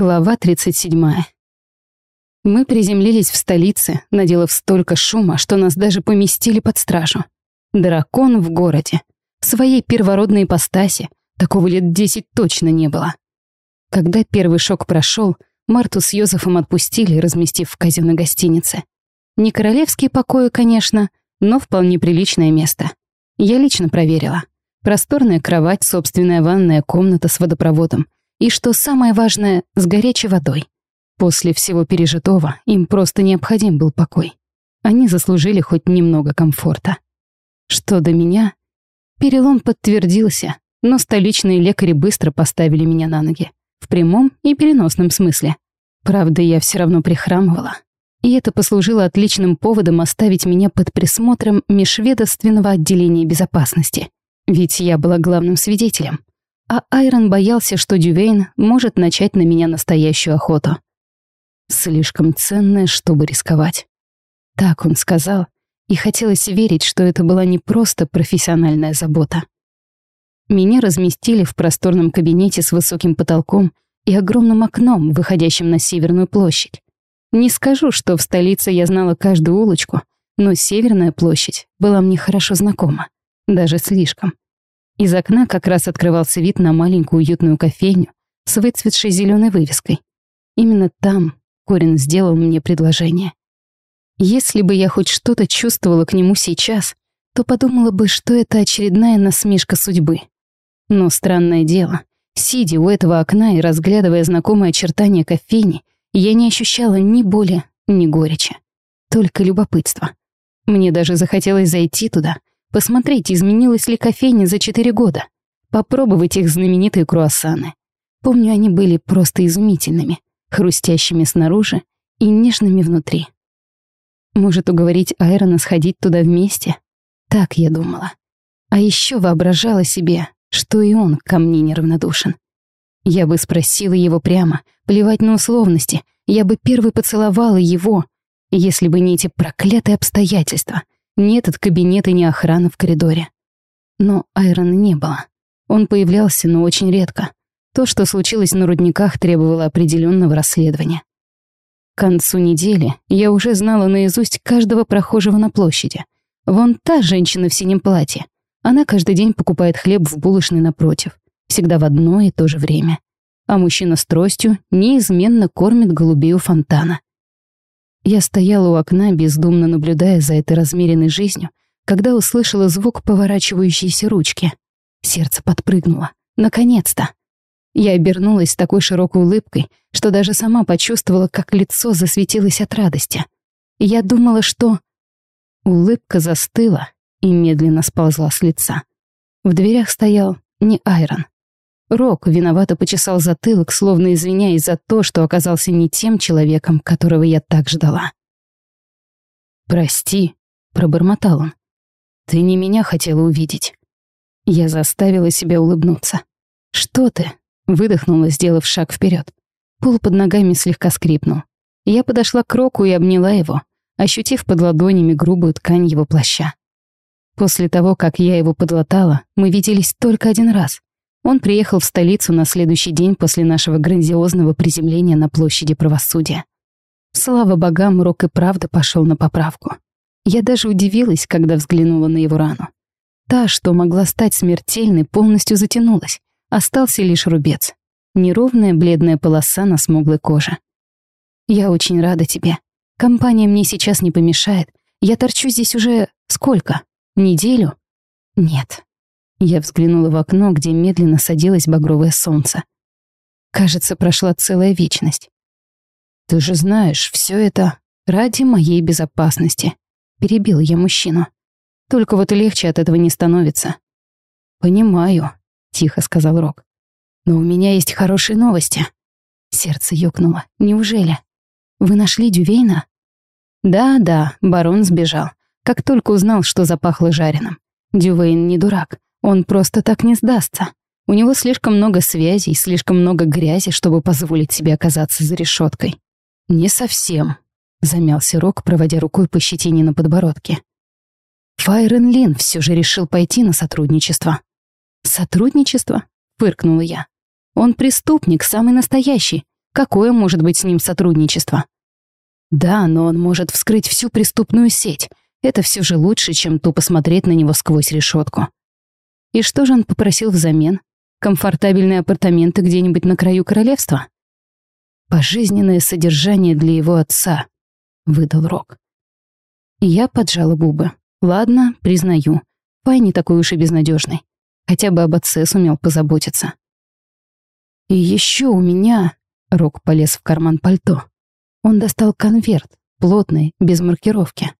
Глава 37. Мы приземлились в столице, наделав столько шума, что нас даже поместили под стражу. Дракон в городе. В своей первородной ипостаси. Такого лет десять точно не было. Когда первый шок прошел, Марту с Йозефом отпустили, разместив в казенной гостинице. Не королевские покои, конечно, но вполне приличное место. Я лично проверила. Просторная кровать, собственная ванная комната с водопроводом — и, что самое важное, с горячей водой. После всего пережитого им просто необходим был покой. Они заслужили хоть немного комфорта. Что до меня, перелом подтвердился, но столичные лекари быстро поставили меня на ноги. В прямом и переносном смысле. Правда, я все равно прихрамывала. И это послужило отличным поводом оставить меня под присмотром межведомственного отделения безопасности. Ведь я была главным свидетелем а Айрон боялся, что Дювейн может начать на меня настоящую охоту. Слишком ценное, чтобы рисковать. Так он сказал, и хотелось верить, что это была не просто профессиональная забота. Меня разместили в просторном кабинете с высоким потолком и огромным окном, выходящим на Северную площадь. Не скажу, что в столице я знала каждую улочку, но Северная площадь была мне хорошо знакома, даже слишком. Из окна как раз открывался вид на маленькую уютную кофейню с выцветшей зеленой вывеской. Именно там Корин сделал мне предложение. Если бы я хоть что-то чувствовала к нему сейчас, то подумала бы, что это очередная насмешка судьбы. Но странное дело, сидя у этого окна и разглядывая знакомые очертания кофейни, я не ощущала ни боли, ни горечи. Только любопытство. Мне даже захотелось зайти туда, Посмотреть, изменилась ли кофейня за четыре года. Попробовать их знаменитые круассаны. Помню, они были просто изумительными, хрустящими снаружи и нежными внутри. Может, уговорить Айрона сходить туда вместе? Так я думала. А еще воображала себе, что и он ко мне неравнодушен. Я бы спросила его прямо, плевать на условности, я бы первый поцеловала его, если бы не эти проклятые обстоятельства — ни этот кабинет и ни охрана в коридоре. Но Айрона не было. Он появлялся, но очень редко. То, что случилось на рудниках, требовало определенного расследования. К концу недели я уже знала наизусть каждого прохожего на площади. Вон та женщина в синем платье. Она каждый день покупает хлеб в булочной напротив. Всегда в одно и то же время. А мужчина с тростью неизменно кормит голубей у фонтана. Я стояла у окна, бездумно наблюдая за этой размеренной жизнью, когда услышала звук поворачивающейся ручки. Сердце подпрыгнуло. Наконец-то! Я обернулась с такой широкой улыбкой, что даже сама почувствовала, как лицо засветилось от радости. Я думала, что... Улыбка застыла и медленно сползла с лица. В дверях стоял не Айрон. Рок виновато почесал затылок, словно извиняясь за то, что оказался не тем человеком, которого я так ждала. «Прости», — пробормотал он. «Ты не меня хотела увидеть». Я заставила себя улыбнуться. «Что ты?» — выдохнула, сделав шаг вперед. Пол под ногами слегка скрипнул. Я подошла к Року и обняла его, ощутив под ладонями грубую ткань его плаща. После того, как я его подлатала, мы виделись только один раз. Он приехал в столицу на следующий день после нашего грандиозного приземления на площади правосудия. Слава богам, Рок и правда пошел на поправку. Я даже удивилась, когда взглянула на его рану. Та, что могла стать смертельной, полностью затянулась. Остался лишь рубец. Неровная бледная полоса на смуглой коже. «Я очень рада тебе. Компания мне сейчас не помешает. Я торчу здесь уже сколько? Неделю?» «Нет, я взглянула в окно, где медленно садилось багровое солнце. Кажется, прошла целая вечность. «Ты же знаешь, все это ради моей безопасности», — перебил я мужчину. «Только вот легче от этого не становится». «Понимаю», — тихо сказал Рок. «Но у меня есть хорошие новости». Сердце ёкнуло. «Неужели? Вы нашли Дювейна?» «Да-да, барон сбежал, как только узнал, что запахло жареным. Дювейн не дурак. Он просто так не сдастся. У него слишком много связей, слишком много грязи, чтобы позволить себе оказаться за решеткой. «Не совсем», — замялся Рок, проводя рукой по щетине на подбородке. Файрен Лин все же решил пойти на сотрудничество. «Сотрудничество?» — фыркнула я. «Он преступник, самый настоящий. Какое может быть с ним сотрудничество? Да, но он может вскрыть всю преступную сеть. Это все же лучше, чем тупо смотреть на него сквозь решетку. И что же он попросил взамен? Комфортабельные апартаменты где-нибудь на краю королевства? Пожизненное содержание для его отца, выдал Рок. Я поджала губы. Ладно, признаю. Пай не такой уж и безнадежный. Хотя бы об отце сумел позаботиться. И еще у меня... Рок полез в карман пальто. Он достал конверт, плотный, без маркировки.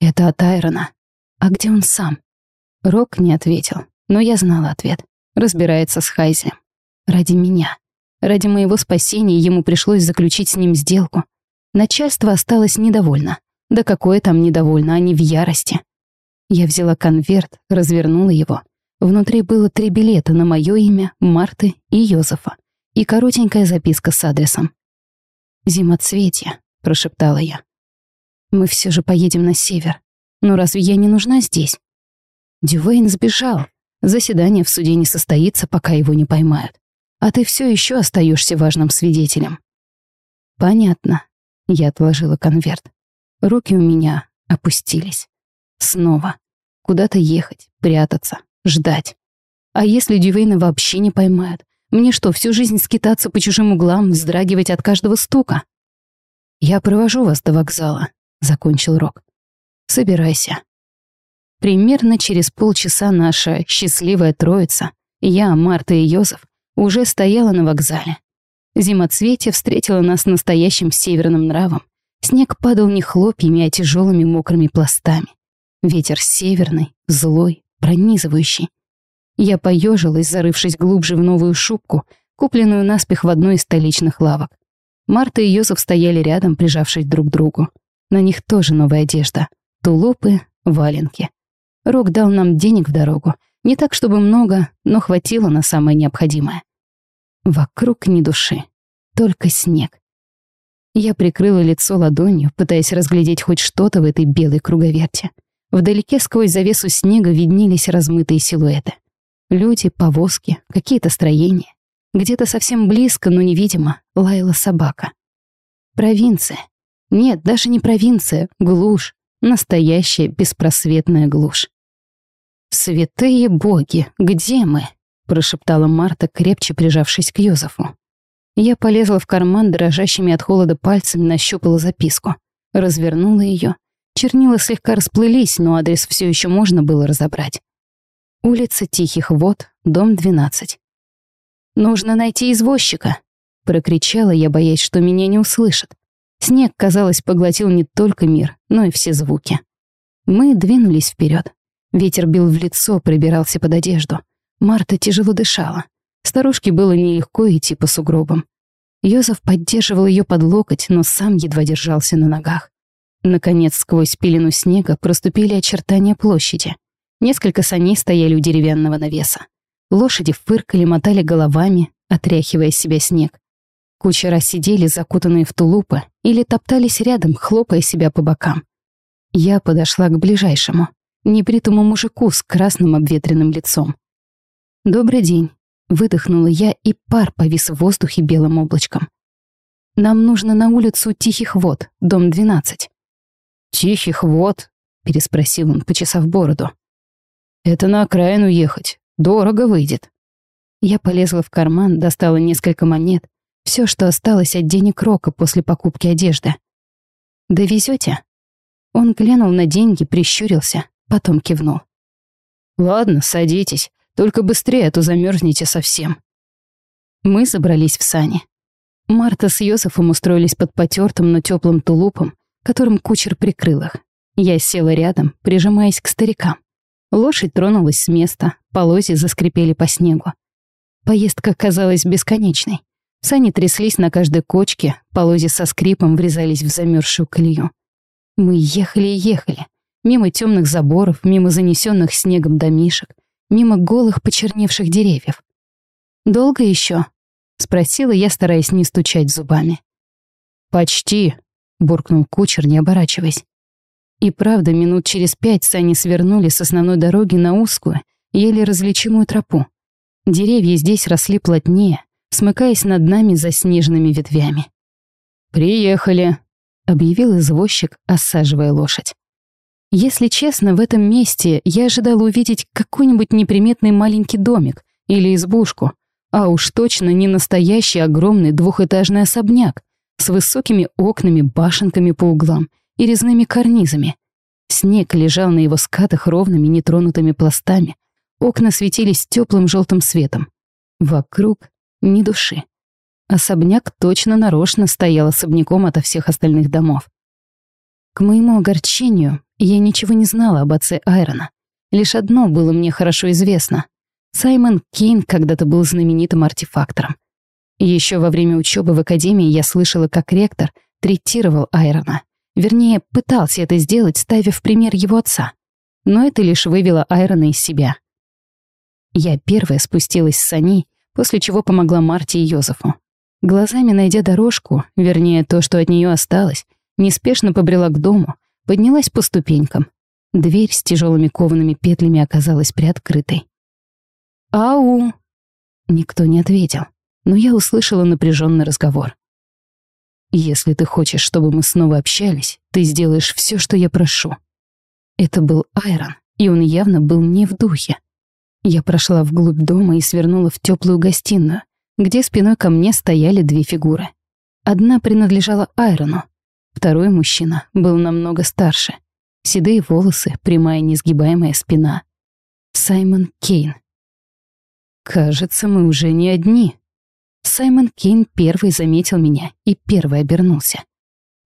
Это от Айрона. А где он сам? Рок не ответил, но я знала ответ. Разбирается с Хайзлем. Ради меня. Ради моего спасения ему пришлось заключить с ним сделку. Начальство осталось недовольно. Да какое там недовольно, они в ярости. Я взяла конверт, развернула его. Внутри было три билета на мое имя, Марты и Йозефа. И коротенькая записка с адресом. «Зимоцветье», — прошептала я. «Мы все же поедем на север. Но разве я не нужна здесь?» Дювейн сбежал. Заседание в суде не состоится, пока его не поймают. А ты все еще остаешься важным свидетелем. Понятно. Я отложила конверт. Руки у меня опустились. Снова. Куда-то ехать, прятаться, ждать. А если Дювейна вообще не поймают? Мне что, всю жизнь скитаться по чужим углам, вздрагивать от каждого стука? «Я провожу вас до вокзала», — закончил Рок. «Собирайся». Примерно через полчаса наша счастливая троица, я, Марта и Йозеф, уже стояла на вокзале. Зимоцветие встретило нас настоящим северным нравом. Снег падал не хлопьями, а тяжелыми мокрыми пластами. Ветер северный, злой, пронизывающий. Я поежилась, зарывшись глубже в новую шубку, купленную наспех в одной из столичных лавок. Марта и Йозеф стояли рядом, прижавшись друг к другу. На них тоже новая одежда. Тулупы, валенки. Рок дал нам денег в дорогу. Не так, чтобы много, но хватило на самое необходимое. Вокруг ни души. Только снег. Я прикрыла лицо ладонью, пытаясь разглядеть хоть что-то в этой белой круговерте. Вдалеке сквозь завесу снега виднелись размытые силуэты. Люди, повозки, какие-то строения. Где-то совсем близко, но невидимо, лаяла собака. Провинция. Нет, даже не провинция, глушь. Настоящая беспросветная глушь. «Святые боги, где мы?» — прошептала Марта, крепче прижавшись к Йозефу. Я полезла в карман, дрожащими от холода пальцами нащупала записку. Развернула ее. Чернила слегка расплылись, но адрес все еще можно было разобрать. Улица Тихих Вод, дом 12. «Нужно найти извозчика!» — прокричала я, боясь, что меня не услышат. Снег, казалось, поглотил не только мир, но и все звуки. Мы двинулись вперед. Ветер бил в лицо, пробирался под одежду. Марта тяжело дышала. Старушке было нелегко идти по сугробам. Йозеф поддерживал ее под локоть, но сам едва держался на ногах. Наконец, сквозь пелену снега проступили очертания площади. Несколько саней стояли у деревянного навеса. Лошади фыркали, мотали головами, отряхивая себя снег. Кучера сидели, закутанные в тулупы, или топтались рядом, хлопая себя по бокам. Я подошла к ближайшему небритому мужику с красным обветренным лицом. «Добрый день», — выдохнула я, и пар повис в воздухе белым облачком. «Нам нужно на улицу Тихих Вод, дом 12». «Тихих Вод?» — переспросил он, почесав бороду. «Это на окраину ехать. Дорого выйдет». Я полезла в карман, достала несколько монет, все, что осталось от денег Рока после покупки одежды. «Довезете?» Он глянул на деньги, прищурился, Потом кивнул. «Ладно, садитесь. Только быстрее, а то замерзнете совсем». Мы забрались в сани. Марта с Йосифом устроились под потертым, но теплым тулупом, которым кучер прикрыл их. Я села рядом, прижимаясь к старикам. Лошадь тронулась с места, полози заскрипели по снегу. Поездка казалась бесконечной. Сани тряслись на каждой кочке, полози со скрипом врезались в замерзшую колею. Мы ехали и ехали. Мимо темных заборов, мимо занесенных снегом домишек, мимо голых почерневших деревьев. «Долго еще? спросила я, стараясь не стучать зубами. «Почти», — буркнул кучер, не оборачиваясь. И правда, минут через пять сани свернули с основной дороги на узкую, еле различимую тропу. Деревья здесь росли плотнее, смыкаясь над нами заснеженными ветвями. «Приехали», — объявил извозчик, осаживая лошадь. Если честно, в этом месте я ожидала увидеть какой-нибудь неприметный маленький домик или избушку, а уж точно не настоящий огромный двухэтажный особняк с высокими окнами, башенками по углам и резными карнизами. Снег лежал на его скатах ровными нетронутыми пластами, окна светились теплым желтым светом. Вокруг ни души. Особняк точно нарочно стоял особняком ото всех остальных домов. К моему огорчению, я ничего не знала об отце Айрона. Лишь одно было мне хорошо известно. Саймон Кейн когда-то был знаменитым артефактором. Еще во время учебы в академии я слышала, как ректор третировал Айрона. Вернее, пытался это сделать, ставя в пример его отца. Но это лишь вывело Айрона из себя. Я первая спустилась с саней, после чего помогла Марте и Йозефу. Глазами найдя дорожку, вернее, то, что от нее осталось, неспешно побрела к дому, поднялась по ступенькам. Дверь с тяжелыми коваными петлями оказалась приоткрытой. «Ау!» Никто не ответил, но я услышала напряженный разговор. «Если ты хочешь, чтобы мы снова общались, ты сделаешь все, что я прошу». Это был Айрон, и он явно был не в духе. Я прошла вглубь дома и свернула в теплую гостиную, где спиной ко мне стояли две фигуры. Одна принадлежала Айрону, второй мужчина был намного старше. Седые волосы, прямая несгибаемая спина. Саймон Кейн. Кажется, мы уже не одни. Саймон Кейн первый заметил меня и первый обернулся.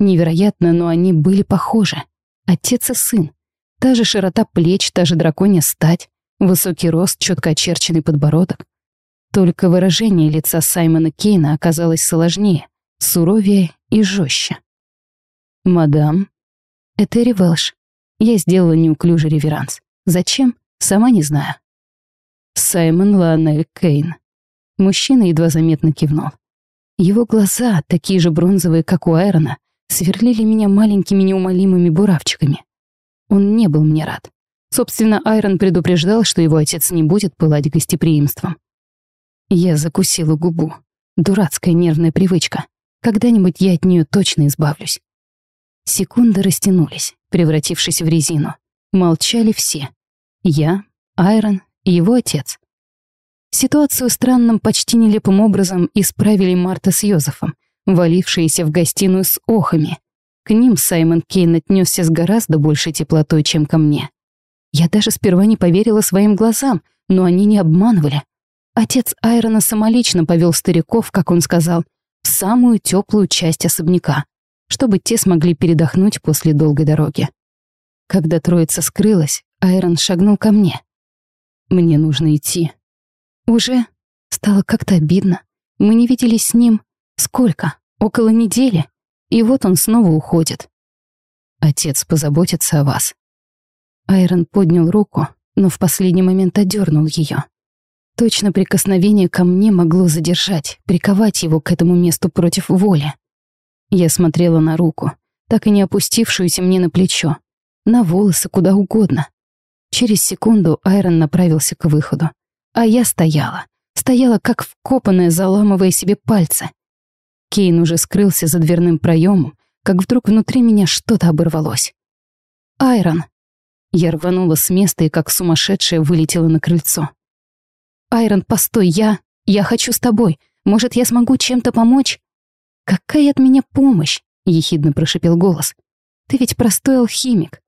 Невероятно, но они были похожи. Отец и сын. Та же широта плеч, та же драконья стать. Высокий рост, четко очерченный подбородок. Только выражение лица Саймона Кейна оказалось сложнее, суровее и жестче. «Мадам?» «Это Велш. Я сделала неуклюжий реверанс. Зачем? Сама не знаю». «Саймон Ланель Кейн». Мужчина едва заметно кивнул. Его глаза, такие же бронзовые, как у Айрона, сверлили меня маленькими неумолимыми буравчиками. Он не был мне рад. Собственно, Айрон предупреждал, что его отец не будет пылать гостеприимством. Я закусила губу. Дурацкая нервная привычка. Когда-нибудь я от нее точно избавлюсь. Секунды растянулись, превратившись в резину. Молчали все. Я, Айрон и его отец. Ситуацию странным, почти нелепым образом исправили Марта с Йозефом, валившиеся в гостиную с охами. К ним Саймон Кейн отнесся с гораздо большей теплотой, чем ко мне. Я даже сперва не поверила своим глазам, но они не обманывали. Отец Айрона самолично повел стариков, как он сказал, в самую теплую часть особняка, чтобы те смогли передохнуть после долгой дороги. Когда троица скрылась, Айрон шагнул ко мне. «Мне нужно идти». «Уже?» Стало как-то обидно. Мы не виделись с ним. Сколько? Около недели. И вот он снова уходит. Отец позаботится о вас. Айрон поднял руку, но в последний момент одернул ее. Точно прикосновение ко мне могло задержать, приковать его к этому месту против воли. Я смотрела на руку, так и не опустившуюся мне на плечо, на волосы куда угодно. Через секунду Айрон направился к выходу, а я стояла, стояла как вкопанная, заламывая себе пальцы. Кейн уже скрылся за дверным проемом, как вдруг внутри меня что-то оборвалось. «Айрон!» Я рванула с места и как сумасшедшая вылетела на крыльцо. «Айрон, постой, я... я хочу с тобой. Может, я смогу чем-то помочь?» «Какая от меня помощь?» — ехидно прошипел голос. «Ты ведь простой алхимик».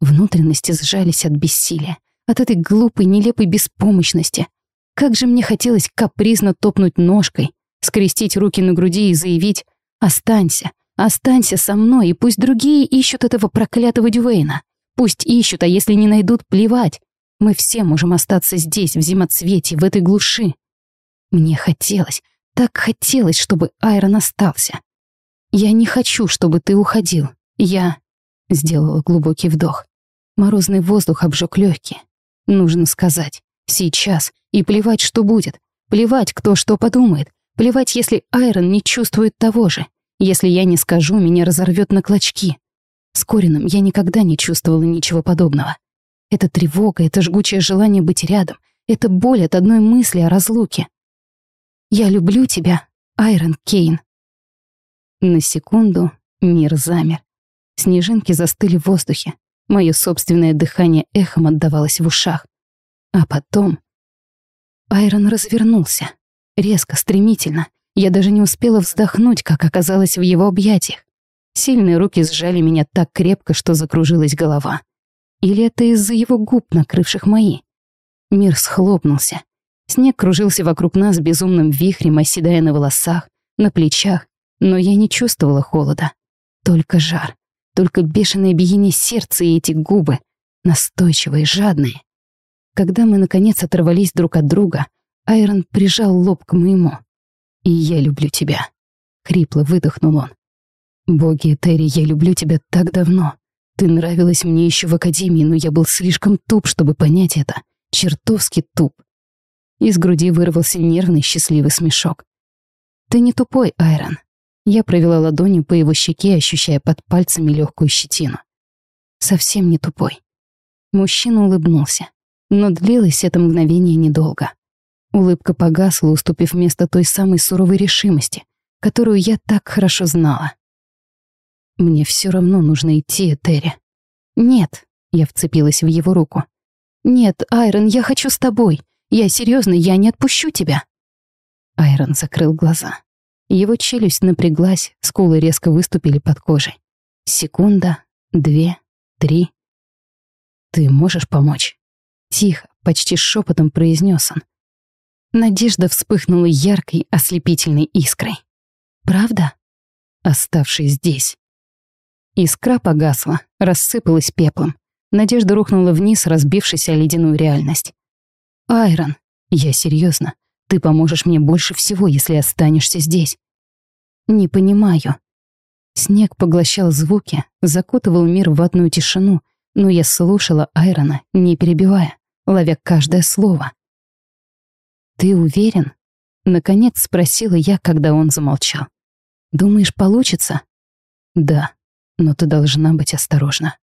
Внутренности сжались от бессилия, от этой глупой, нелепой беспомощности. Как же мне хотелось капризно топнуть ножкой, скрестить руки на груди и заявить «Останься, останься со мной, и пусть другие ищут этого проклятого Дювейна». Пусть ищут, а если не найдут, плевать. Мы все можем остаться здесь, в зимоцвете, в этой глуши. Мне хотелось, так хотелось, чтобы Айрон остался. Я не хочу, чтобы ты уходил. Я... Сделала глубокий вдох. Морозный воздух обжег легкие. Нужно сказать. Сейчас. И плевать, что будет. Плевать, кто что подумает. Плевать, если Айрон не чувствует того же. Если я не скажу, меня разорвет на клочки. С Корином я никогда не чувствовала ничего подобного. Это тревога, это жгучее желание быть рядом, это боль от одной мысли о разлуке. Я люблю тебя, Айрон Кейн. На секунду мир замер. Снежинки застыли в воздухе. Мое собственное дыхание эхом отдавалось в ушах. А потом... Айрон развернулся. Резко, стремительно. Я даже не успела вздохнуть, как оказалось в его объятиях. Сильные руки сжали меня так крепко, что закружилась голова. Или это из-за его губ, накрывших мои? Мир схлопнулся. Снег кружился вокруг нас безумным вихрем, оседая на волосах, на плечах, но я не чувствовала холода. Только жар, только бешеное биение сердца и эти губы, настойчивые, жадные. Когда мы, наконец, оторвались друг от друга, Айрон прижал лоб к моему. «И я люблю тебя», — хрипло выдохнул он. «Боги, Терри, я люблю тебя так давно. Ты нравилась мне еще в академии, но я был слишком туп, чтобы понять это. Чертовски туп. Из груди вырвался нервный, счастливый смешок. «Ты не тупой, Айрон». Я провела ладонью по его щеке, ощущая под пальцами легкую щетину. «Совсем не тупой». Мужчина улыбнулся, но длилось это мгновение недолго. Улыбка погасла, уступив место той самой суровой решимости, которую я так хорошо знала. «Мне все равно нужно идти, Терри». «Нет», — я вцепилась в его руку. «Нет, Айрон, я хочу с тобой. Я серьезно, я не отпущу тебя. Айрон закрыл глаза. Его челюсть напряглась, скулы резко выступили под кожей. Секунда, две, три. «Ты можешь помочь?» Тихо, почти шепотом произнес он. Надежда вспыхнула яркой, ослепительной искрой. «Правда?» Оставшись здесь. Искра погасла, рассыпалась пеплом. Надежда рухнула вниз, разбившись о ледяную реальность. «Айрон, я серьезно. Ты поможешь мне больше всего, если останешься здесь». «Не понимаю». Снег поглощал звуки, закутывал мир в ватную тишину, но я слушала Айрона, не перебивая, ловя каждое слово. «Ты уверен?» — наконец спросила я, когда он замолчал. «Думаешь, получится?» «Да, но ты должна быть осторожна».